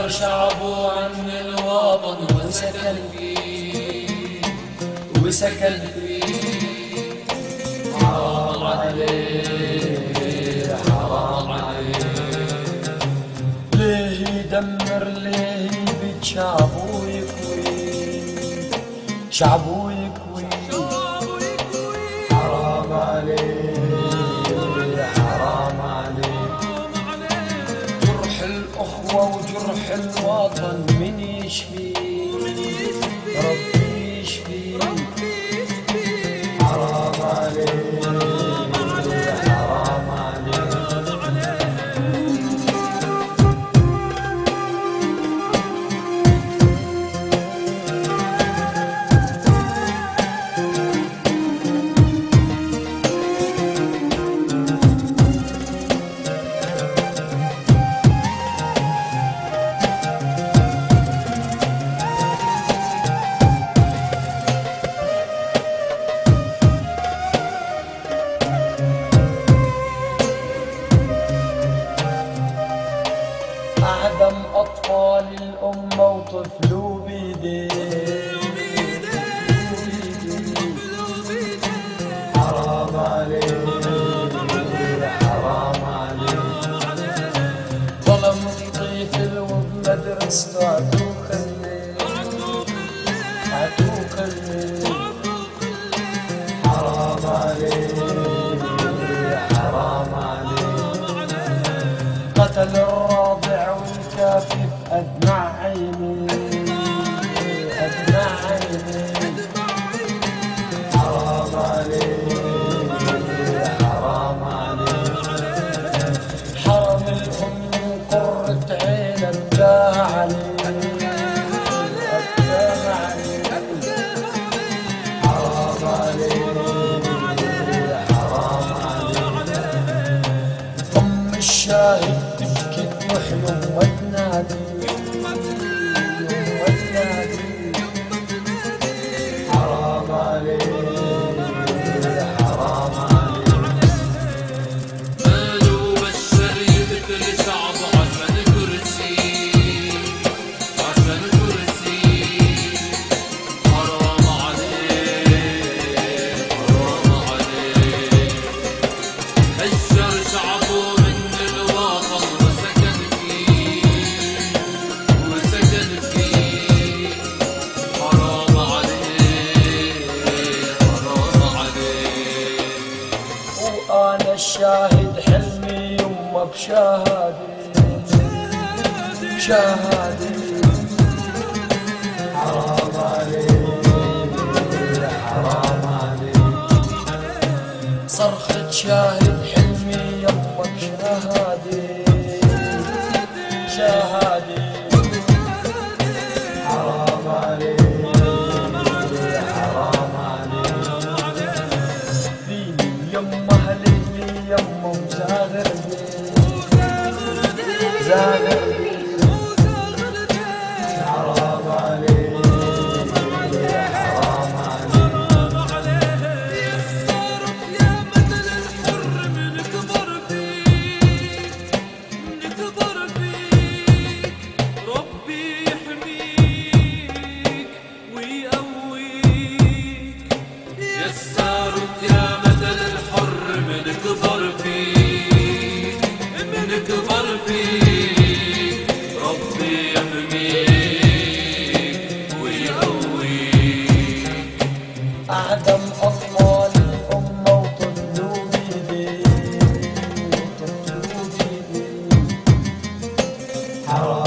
هجر شعبه عن الوطن وسكن فيه وسكن فيه حرام عليه حرام عليه ليه يدمر ليه يبيد شعبه يكوي؟ شعبه الأخوة وجرح الوطن من يشفي. ربي وطفلوا بيديه حرام عليه حرام ظلم طفل وبمدرسته عدوك الليل الشاهد تبكي تروح يما تنادي تنادي حرام عليه حرام شعبه عشان كرسي عشان كرسي حرام عليه حرام عليه يما بشهادي بشهادي حرام حرام صرخة شاهد حلمي بشهادي شهادي desire Oh.